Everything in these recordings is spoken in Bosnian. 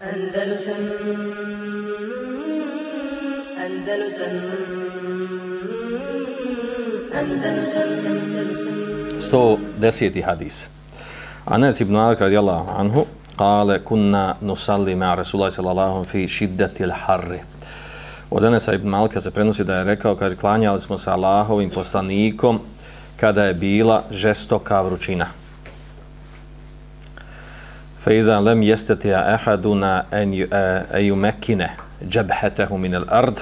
Andalusam Andalusam Andalusam Andalusam Sto deseti hadis. Anas ibn Malik radijallahu anhu kale kunna nusalli ma Rasulullah sallallahu fi šiddati l-harri. Od Anasa ibn Malika se prenosi da je rekao, kaže, klanjali smo sa Allahovim poslanikom kada je bila žestoka vrućina. فإذا لم يستطع أحدنا أن يمكن جبهته من الأرض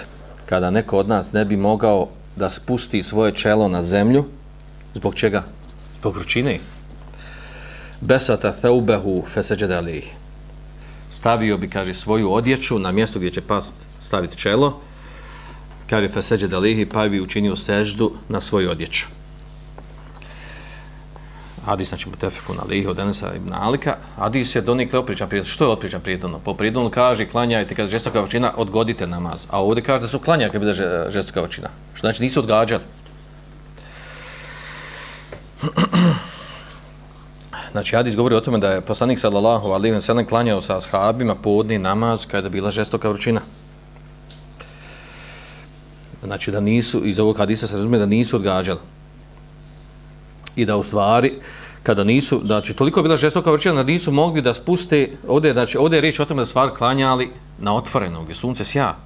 kada neko od nas ne bi mogao da spusti svoje čelo na zemlju zbog čega? Zbog vrućine. Besata thawbahu fasajada alayhi. Stavio bi kaže svoju odjeću na mjesto gdje će past staviti čelo. Kaže fasajada alayhi pa bi učinio seždu na svoju odjeću. Hadis znači mutefeku na lihi od Enesa ibn Alika. Hadis je donikle opričan prijedno. Što je opričan prijedno? Po prijednu kaže klanjajte kada žestoka većina, odgodite namaz. A ovdje kaže da su klanjali kada bude žestoka većina. Što znači nisu odgađali. Znači, Hadis govori o tome da je poslanik sallallahu alaihi wa sallam klanjao sa ashabima podni namaz kada je bila žestoka vrućina. Znači, da nisu, iz ovog hadisa se razumije da nisu odgađali i da u stvari kada nisu, znači toliko je bila žestoka vrčina da nisu mogli da spuste, ovdje, znači, ovdje je riječ o tome da stvar klanjali na otvoreno, gdje sunce sja,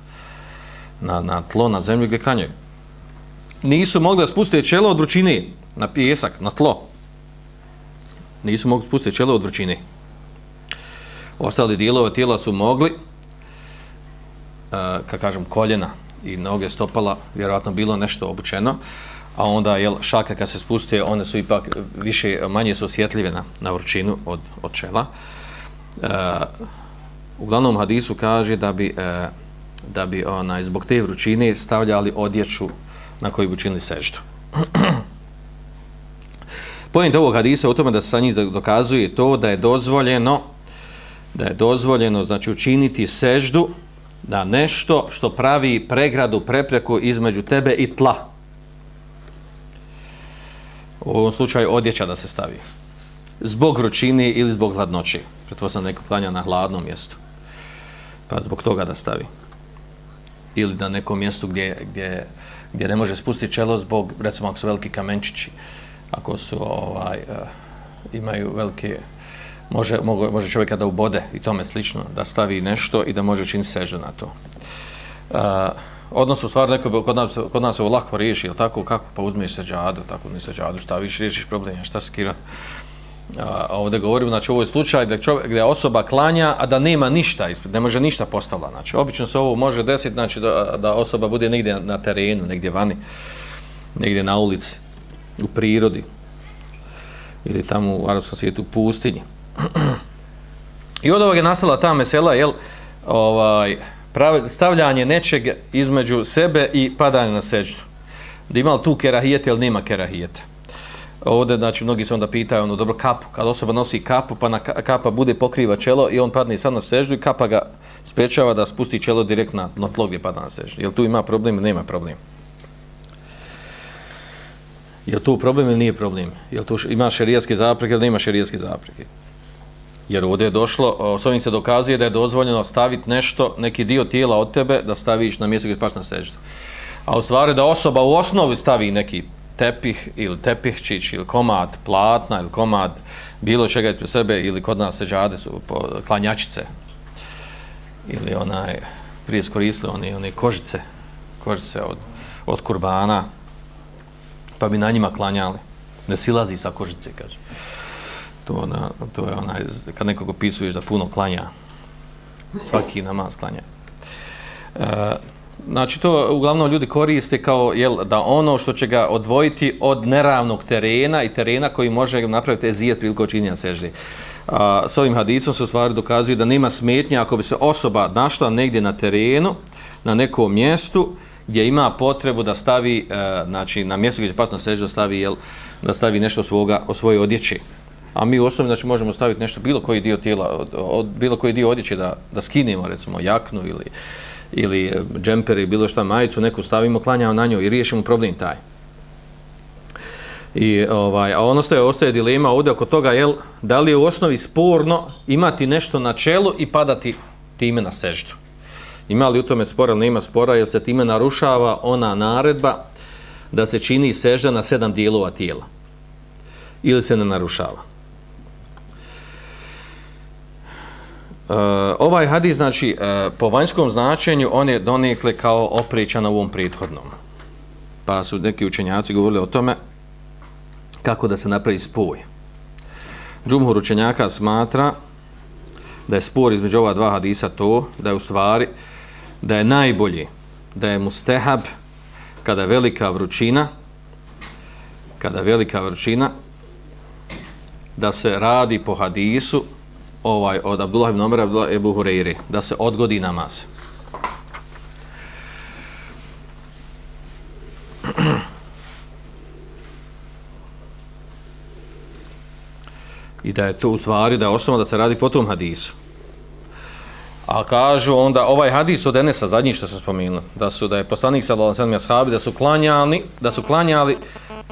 na, na tlo, na zemlju gdje klanjaju. Nisu mogli da spuste čelo od vrućine na pjesak, na tlo. Nisu mogli spustiti čelo od vrućine. Ostali dijelove tijela su mogli, eh, uh, kad kažem koljena i noge stopala, vjerojatno bilo nešto obučeno, uh, a onda jel šaka kad se spusti one su ipak više manje su osjetljive na, na vrućinu od, od čela. E, u glavnom hadisu kaže da bi e, da bi ona zbog te vrućine stavljali odjeću na koju bi učinili seždu. Pojent ovog hadisa u tome da se sa njih dokazuje to da je dozvoljeno da je dozvoljeno znači učiniti seždu na nešto što pravi pregradu prepreku između tebe i tla u ovom slučaju odjeća da se stavi. Zbog vrućine ili zbog hladnoće. Pretpostavljam neko klanja na hladnom mjestu. Pa zbog toga da stavi. Ili na nekom mjestu gdje, gdje, gdje ne može spustiti čelo zbog, recimo ako su veliki kamenčići, ako su ovaj, uh, imaju velike može, mogu, može čovjeka da ubode i tome slično, da stavi nešto i da može učiniti sežu na to. Uh, odnosno stvar neko kod nas kod nas ovo lako riješi ili tako? Kako? Pa uzmeš seđadu tako ne seđadu staviš riješiš problem šta se kira? A ovdje govorimo znači ovo je slučaj da čovjek gdje osoba klanja a da nema ništa ne može ništa postala znači obično se ovo može desiti znači da, da osoba bude negdje na terenu negdje vani negdje na ulici u prirodi ili tamo u arapskom svijetu u pustinji. I od ovoga je nastala ta mesela jel ovaj stavljanje nečeg između sebe i padanje na seđu. Da ima li tu kerahijete ili nema kerahijete. Ovdje, znači, mnogi se onda pitaju, ono, dobro, kapu, kad osoba nosi kapu, pa na kapa bude pokriva čelo i on padne sad na seždu i kapa ga sprečava da spusti čelo direkt na, na tlo gdje pada na seždu. Jel tu ima problem ili nema problem? Jel tu problem ili nije problem? Jel tu ima šerijatske zapreke ili nema šerijatske zapreke? Jer ovdje je došlo, s ovim se dokazuje da je dozvoljeno staviti nešto, neki dio tijela od tebe, da staviš na mjesto gdje paš na seždu. A u stvari da osoba u osnovi stavi neki tepih ili tepihčić ili komad platna ili komad bilo čega ispred sebe ili kod nas seđade su po, klanjačice. Ili onaj prije skoristili oni, oni kožice kožice od, od kurbana pa bi na njima klanjali. Ne silazi sa kožice kaže to, ona, to je onaj, kad nekog opisuješ da puno klanja, svaki namaz klanja. E, znači, to uglavnom ljudi koriste kao jel, da ono što će ga odvojiti od neravnog terena i terena koji može napraviti ezijet priliko činjenja sežde. A, s ovim hadicom se u stvari dokazuje da nema smetnja ako bi se osoba našla negdje na terenu, na nekom mjestu, gdje ima potrebu da stavi, e, znači, na mjestu gdje će pasno sežde, da stavi, jel, da stavi nešto svoga, o svojoj odjeći. A mi u osnovi znači možemo staviti nešto bilo koji dio tijela, od, od bilo koji dio odjeće da da skinemo recimo jaknu ili ili e, džemper ili bilo šta majicu, neku stavimo, klanjamo na nju i riješimo problem taj. I ovaj a ono što je ostaje dilema ovdje oko toga jel da li je u osnovi sporno imati nešto na čelu i padati time na seždu. Ima li u tome spora ili nema spora, jer se time narušava ona naredba da se čini sežda na sedam dijelova tijela. Ili se ne narušava. Uh, ovaj hadis, znači, uh, po vanjskom značenju, on je donekle kao oprećan na ovom prethodnom. Pa su neki učenjaci govorili o tome kako da se napravi spoj. Džumhur učenjaka smatra da je spor između ova dva hadisa to, da je u stvari, da je najbolji, da je mustehab kada je velika vrućina, kada je velika vrućina, da se radi po hadisu ovaj od Abdullah ibn Omara Abdullah ibn Hureyre da se odgodi namaz. I da je to u stvari da je osnova da se radi po tom hadisu. A kažu onda ovaj hadis od Enesa zadnji što se spomenuo, da su da je poslanik sallallahu alejhi ve sellem da su klanjali, da su klanjali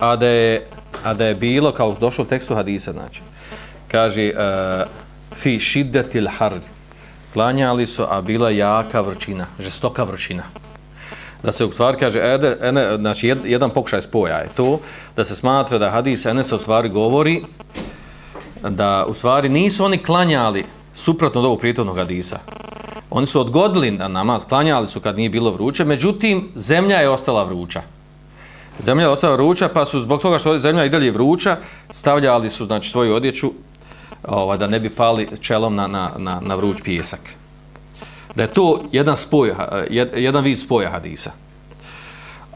a da je a da je bilo kao došlo u tekstu hadisa znači. Kaže uh, fi šiddetil hard. Klanjali su, a bila jaka vrčina, žestoka vrčina. Da se u stvari kaže, ede, ene, znači jed, jedan pokušaj spoja je to, da se smatra da hadis Enes u stvari govori, da u stvari nisu oni klanjali suprotno od ovog prijetodnog hadisa. Oni su odgodili na namaz, klanjali su kad nije bilo vruće, međutim, zemlja je ostala vruća. Zemlja je ostala vruća, pa su zbog toga što zemlja i dalje vruća, stavljali su znači, svoju odjeću ovaj, da ne bi pali čelom na, na, na, na vruć pjesak. Da je to jedan, spoj, eh, jedan vid spoja hadisa.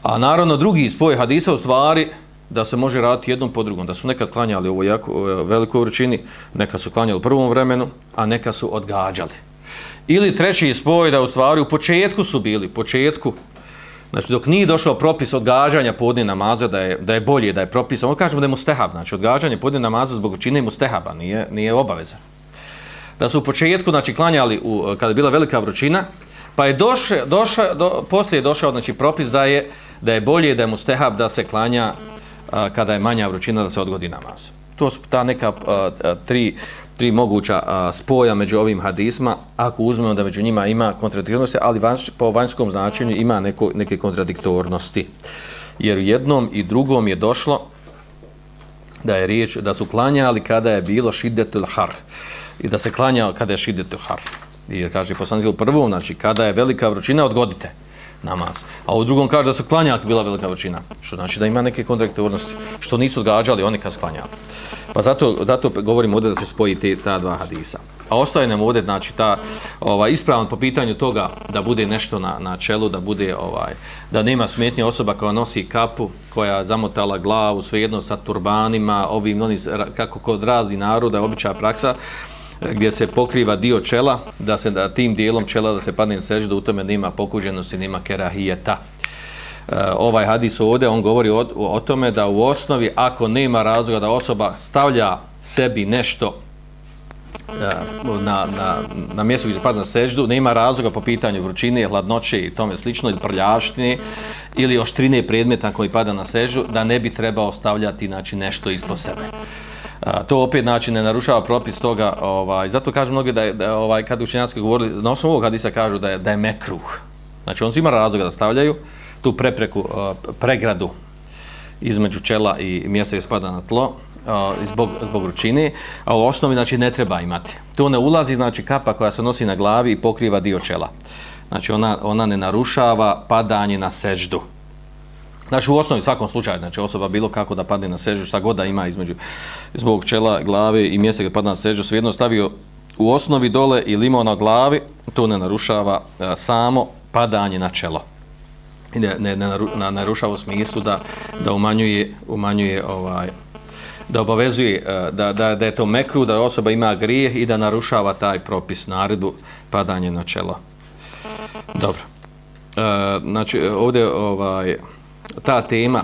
A naravno drugi spoj hadisa u stvari da se može raditi jednom po drugom. Da su nekad klanjali ovo jako eh, velikoj vrućini, neka su klanjali u prvom vremenu, a neka su odgađali. Ili treći spoj da u stvari u početku su bili, početku, Znači, dok nije došao propis odgađanja podne namaza, da je, da je bolje, da je propis, ono kažemo da je mustehab, znači odgađanje podne namaza zbog učine mustehaba, nije, nije obaveza. Da su u početku, znači, klanjali u, kada je bila velika vrućina, pa je došao, došao, do, poslije je došao, znači, propis da je, da je bolje, da je mustehab da se klanja a, kada je manja vrućina, da se odgodi namaz. To su ta neka a, a, tri, tri moguća a, spoja među ovim hadisma, ako uzmemo da među njima ima kontradiktornosti, ali vanš, po vanjskom značenju ima neko, neke kontradiktornosti. Jer jednom i drugom je došlo da je riječ da su klanjali kada je bilo šidetul har i da se klanjao kada je šidetul har. I kaže poslanik u prvom, znači kada je velika vrućina, odgodite namaz. A u drugom kaže da su klanjali bila velika vrućina. Što znači da ima neke kontraktornosti, Što nisu odgađali oni kad sklanjali. Pa zato, zato govorim ovdje da se spoji te, ta dva hadisa. A ostaje nam ovdje, znači, ta, ovaj, ispravan po pitanju toga da bude nešto na, na čelu, da bude, ovaj, da nema smetnje osoba koja nosi kapu, koja zamotala glavu, svejedno sa turbanima, ovim, oni, kako kod razni naroda, običaja praksa, gdje se pokriva dio čela, da se da tim dijelom čela da se padne sežda, da u tome nema pokuđenosti, nema kerahijeta. E, ovaj hadis ovdje, on govori o, o tome da u osnovi, ako nema razloga da osoba stavlja sebi nešto e, na, na, na mjestu gdje padne na seždu, nema razloga po pitanju vrućine, hladnoće i tome slično, ili prljavštine, ili oštrine predmeta koji pada na seždu, da ne bi trebao stavljati znači, nešto ispod sebe. A, to opet znači ne narušava propis toga, ovaj, zato kažu mnogi da je, da, ovaj, kad učenjaci govorili, na osnovu ovog hadisa kažu da je, da je mekruh. Znači on ima razloga da stavljaju, tu prepreku, uh, pregradu između čela i mjesta gdje spada na tlo uh, zbog, zbog ručine, a u osnovi znači, ne treba imati. To ne ulazi znači kapa koja se nosi na glavi i pokriva dio čela. Znači ona, ona ne narušava padanje na seždu. Znači u osnovi svakom slučaju, znači osoba bilo kako da padne na sežu, šta god da ima između zbog čela, glave i mjesta gdje padne na sežu, svejedno stavio u osnovi dole i limao na glavi, to ne narušava a, samo padanje na čelo ne, ne, ne narušava u smislu da, da umanjuje, umanjuje ovaj, da obavezuje e, da, da, da je to mekru, da osoba ima grijeh i da narušava taj propis naredbu padanje na čelo. Dobro. E, znači, ovdje ovaj, ta tema,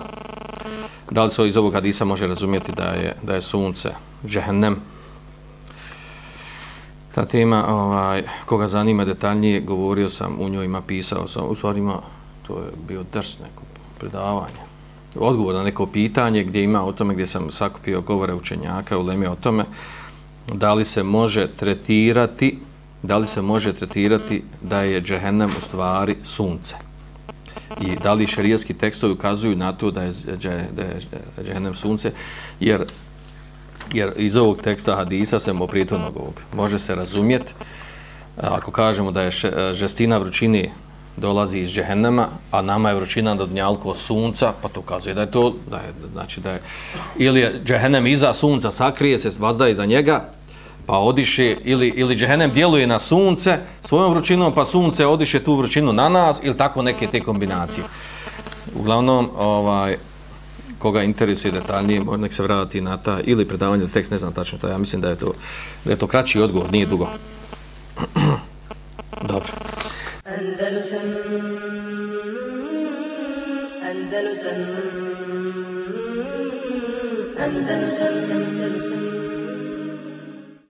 da li se iz ovog hadisa može razumjeti da je, da je sunce džehennem, ta tema, ovaj, koga zanima detaljnije, govorio sam u njoj, ima pisao sam, u stvarima, to je bio drs neko predavanje. Odgovor na neko pitanje gdje ima o tome, gdje sam sakupio govore učenjaka u Leme o tome, da li se može tretirati da li se može tretirati da je džehennem u stvari sunce? I da li šerijski tekstovi ukazuju na to da je, da je džehennem sunce? Jer, jer iz ovog teksta hadisa se mo ovog može se razumjeti ako kažemo da je žestina vrućine dolazi iz džehennema, a nama je vrućina do dnjalko od sunca, pa to ukazuje da je to, da je, znači da je, ili je džehennem iza sunca, sakrije se, vazda iza njega, pa odiše, ili, ili džehennem djeluje na sunce svojom vrućinom, pa sunce odiše tu vrućinu na nas, ili tako neke te kombinacije. Uglavnom, ovaj, koga interesuje detaljnije, može nek se vrati na ta, ili predavanje tekst, ne znam tačno to, ja mislim da je to, da je to kraći odgovor, nije dugo. Dobro. Andalusam Andalusam Andalusam Andalusam